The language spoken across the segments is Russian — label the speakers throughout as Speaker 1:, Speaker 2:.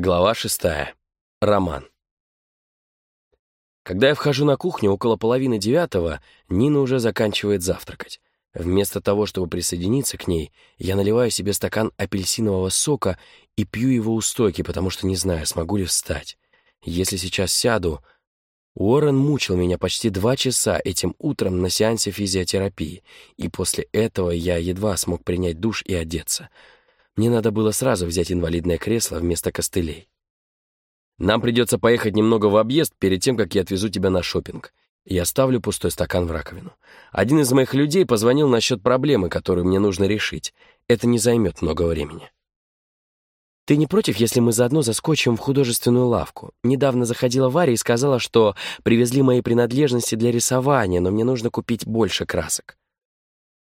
Speaker 1: Глава шестая. Роман. Когда я вхожу на кухню около половины девятого, Нина уже заканчивает завтракать. Вместо того, чтобы присоединиться к ней, я наливаю себе стакан апельсинового сока и пью его у стойки, потому что не знаю, смогу ли встать. Если сейчас сяду... Уоррен мучил меня почти два часа этим утром на сеансе физиотерапии, и после этого я едва смог принять душ и одеться — мне надо было сразу взять инвалидное кресло вместо костылей. Нам придется поехать немного в объезд перед тем, как я отвезу тебя на шопинг. Я ставлю пустой стакан в раковину. Один из моих людей позвонил насчет проблемы, которую мне нужно решить. Это не займет много времени. Ты не против, если мы заодно заскочим в художественную лавку? Недавно заходила Варя и сказала, что привезли мои принадлежности для рисования, но мне нужно купить больше красок.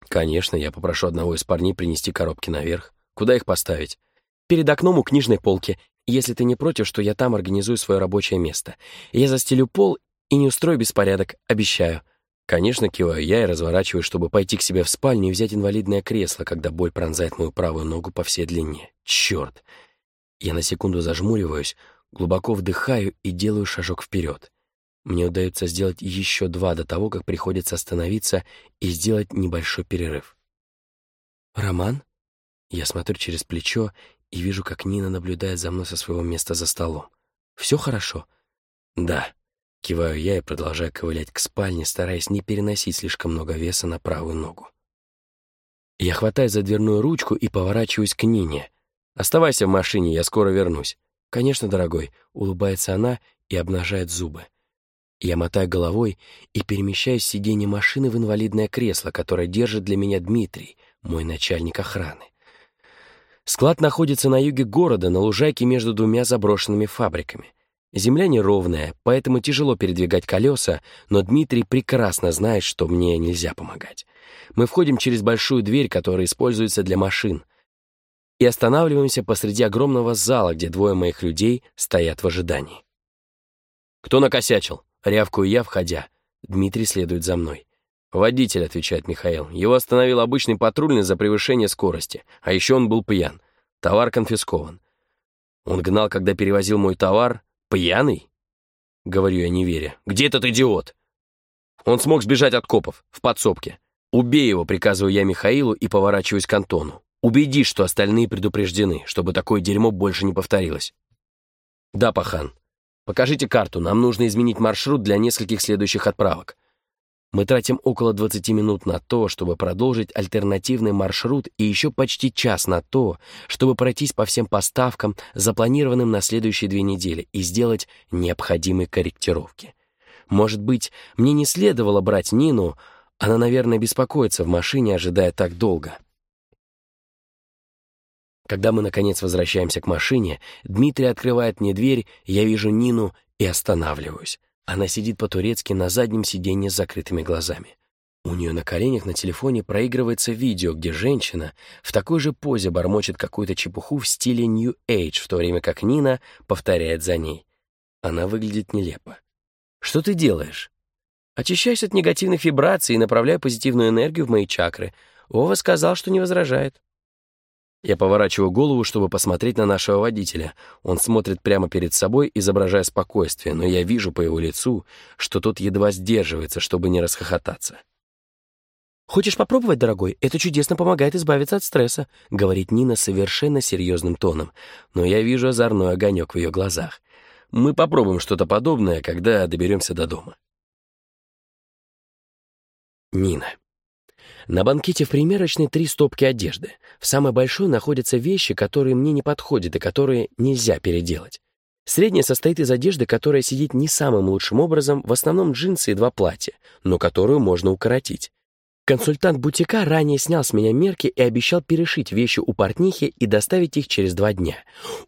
Speaker 1: Конечно, я попрошу одного из парней принести коробки наверх. Куда их поставить? Перед окном у книжной полки. Если ты не против, что я там организую свое рабочее место. Я застелю пол и не устрою беспорядок, обещаю. Конечно, киваю я и разворачиваюсь, чтобы пойти к себе в спальню и взять инвалидное кресло, когда боль пронзает мою правую ногу по всей длине. Черт! Я на секунду зажмуриваюсь, глубоко вдыхаю и делаю шажок вперед. Мне удается сделать еще два до того, как приходится остановиться и сделать небольшой перерыв. «Роман?» Я смотрю через плечо и вижу, как Нина наблюдает за мной со своего места за столом. «Все хорошо?» «Да», — киваю я и продолжаю ковылять к спальне, стараясь не переносить слишком много веса на правую ногу. Я хватаю за дверную ручку и поворачиваюсь к Нине. «Оставайся в машине, я скоро вернусь». «Конечно, дорогой», — улыбается она и обнажает зубы. Я мотаю головой и перемещаюсь с сиденья машины в инвалидное кресло, которое держит для меня Дмитрий, мой начальник охраны. Склад находится на юге города, на лужайке между двумя заброшенными фабриками. Земля неровная, поэтому тяжело передвигать колеса, но Дмитрий прекрасно знает, что мне нельзя помогать. Мы входим через большую дверь, которая используется для машин, и останавливаемся посреди огромного зала, где двое моих людей стоят в ожидании. «Кто накосячил?» — рявкую я, входя. Дмитрий следует за мной. «Водитель», — отвечает Михаил. «Его остановил обычный патрульный за превышение скорости, а еще он был пьян. Товар конфискован». «Он гнал, когда перевозил мой товар? Пьяный?» Говорю я, не веря. «Где этот идиот?» «Он смог сбежать от копов, в подсобке. Убей его», — приказываю я Михаилу и поворачиваюсь к Антону. «Убедись, что остальные предупреждены, чтобы такое дерьмо больше не повторилось». «Да, пахан. Покажите карту, нам нужно изменить маршрут для нескольких следующих отправок». Мы тратим около 20 минут на то, чтобы продолжить альтернативный маршрут и еще почти час на то, чтобы пройтись по всем поставкам, запланированным на следующие две недели, и сделать необходимые корректировки. Может быть, мне не следовало брать Нину, она, наверное, беспокоится в машине, ожидая так долго. Когда мы, наконец, возвращаемся к машине, Дмитрий открывает мне дверь, я вижу Нину и останавливаюсь. Она сидит по-турецки на заднем сиденье с закрытыми глазами. У нее на коленях на телефоне проигрывается видео, где женщина в такой же позе бормочет какую-то чепуху в стиле New Age, в то время как Нина повторяет за ней. Она выглядит нелепо. «Что ты делаешь?» «Очищаюсь от негативных вибраций и направляю позитивную энергию в мои чакры. Ова сказал, что не возражает». Я поворачиваю голову, чтобы посмотреть на нашего водителя. Он смотрит прямо перед собой, изображая спокойствие, но я вижу по его лицу, что тот едва сдерживается, чтобы не расхохотаться. «Хочешь попробовать, дорогой? Это чудесно помогает избавиться от стресса», — говорит Нина совершенно серьезным тоном, но я вижу озорной огонек в ее глазах. «Мы попробуем что-то подобное, когда доберемся до дома». Нина. На банкете в примерочной три стопки одежды. В самой большой находятся вещи, которые мне не подходят и которые нельзя переделать. Средняя состоит из одежды, которая сидит не самым лучшим образом, в основном джинсы и два платья, но которую можно укоротить. Консультант бутика ранее снял с меня мерки и обещал перешить вещи у портнихи и доставить их через два дня.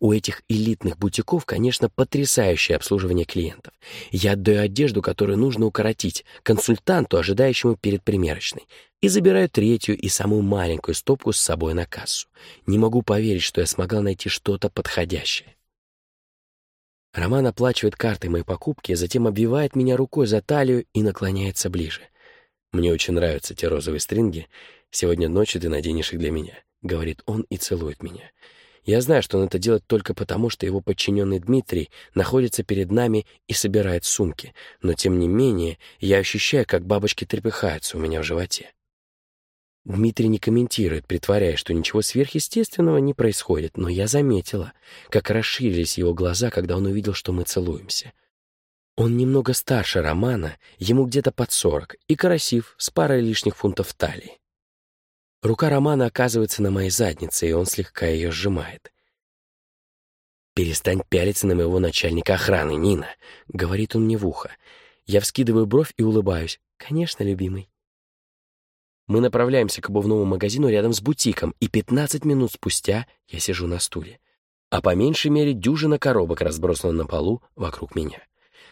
Speaker 1: У этих элитных бутиков, конечно, потрясающее обслуживание клиентов. Я отдаю одежду, которую нужно укоротить, консультанту, ожидающему перед примерочной, и забираю третью и самую маленькую стопку с собой на кассу. Не могу поверить, что я смогла найти что-то подходящее. Роман оплачивает картой мои покупки, затем обвивает меня рукой за талию и наклоняется ближе — «Мне очень нравятся те розовые стринги. Сегодня ночью ты наденешь их для меня», — говорит он и целует меня. Я знаю, что он это делает только потому, что его подчиненный Дмитрий находится перед нами и собирает сумки, но тем не менее я ощущаю, как бабочки трепыхаются у меня в животе. Дмитрий не комментирует, притворяясь, что ничего сверхъестественного не происходит, но я заметила, как расширились его глаза, когда он увидел, что мы целуемся. Он немного старше Романа, ему где-то под сорок, и красив, с парой лишних фунтов талии. Рука Романа оказывается на моей заднице, и он слегка ее сжимает. «Перестань пялиться на моего начальника охраны, Нина», — говорит он мне в ухо. Я вскидываю бровь и улыбаюсь. «Конечно, любимый». Мы направляемся к обувному магазину рядом с бутиком, и 15 минут спустя я сижу на стуле. А по меньшей мере дюжина коробок разбросана на полу вокруг меня.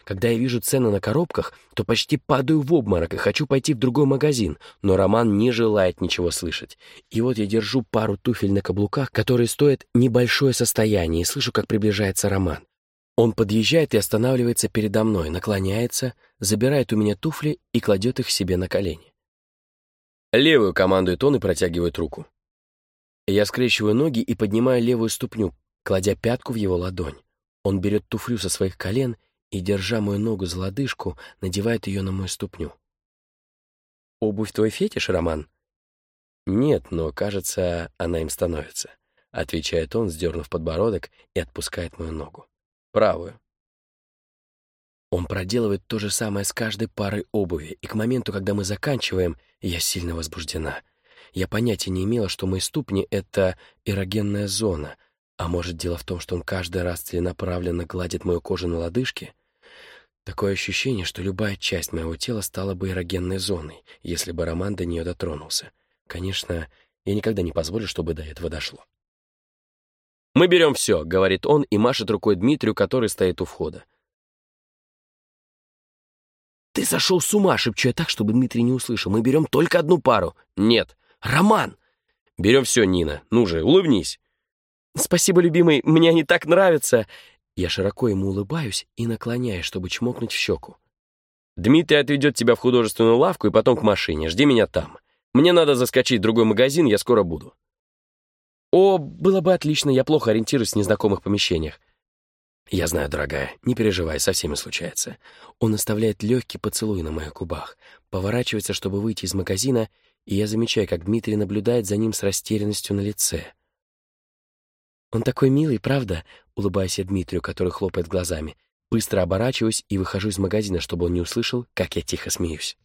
Speaker 1: Когда я вижу цены на коробках, то почти падаю в обморок и хочу пойти в другой магазин, но Роман не желает ничего слышать. И вот я держу пару туфель на каблуках, которые стоят небольшое состояние, и слышу, как приближается Роман. Он подъезжает и останавливается передо мной, наклоняется, забирает у меня туфли и кладет их себе на колени. Левую командует он и протягивает руку. Я скрещиваю ноги и поднимаю левую ступню, кладя пятку в его ладонь. Он берет туфлю со своих колен и, держа мою ногу за лодыжку, надевает ее на мою ступню. «Обувь твой фетиш, Роман?» «Нет, но, кажется, она им становится», — отвечает он, сдернув подбородок и отпускает мою ногу. «Правую». Он проделывает то же самое с каждой парой обуви, и к моменту, когда мы заканчиваем, я сильно возбуждена. Я понятия не имела, что мои ступни — это эрогенная зона, а может, дело в том, что он каждый раз целенаправленно гладит мою кожу на лодыжке? Такое ощущение, что любая часть моего тела стала бы эрогенной зоной, если бы Роман до нее дотронулся. Конечно, я никогда не позволю, чтобы до этого дошло. «Мы берем все», — говорит он и машет рукой Дмитрию, который стоит у входа. «Ты сошел с ума!» — шепчу я так, чтобы Дмитрий не услышал. «Мы берем только одну пару». «Нет». «Роман!» «Берем все, Нина. Ну же, улыбнись». «Спасибо, любимый, мне они так нравятся!» Я широко ему улыбаюсь и наклоняюсь, чтобы чмокнуть в щеку. «Дмитрий отведет тебя в художественную лавку и потом к машине. Жди меня там. Мне надо заскочить в другой магазин, я скоро буду». «О, было бы отлично, я плохо ориентируюсь в незнакомых помещениях. «Я знаю, дорогая, не переживай, со всеми случается». Он оставляет легкий поцелуй на моих губах, поворачивается, чтобы выйти из магазина, и я замечаю, как Дмитрий наблюдает за ним с растерянностью на лице. «Он такой милый, правда?» — улыбаясь я Дмитрию, который хлопает глазами. Быстро оборачиваюсь и выхожу из магазина, чтобы он не услышал, как я тихо смеюсь.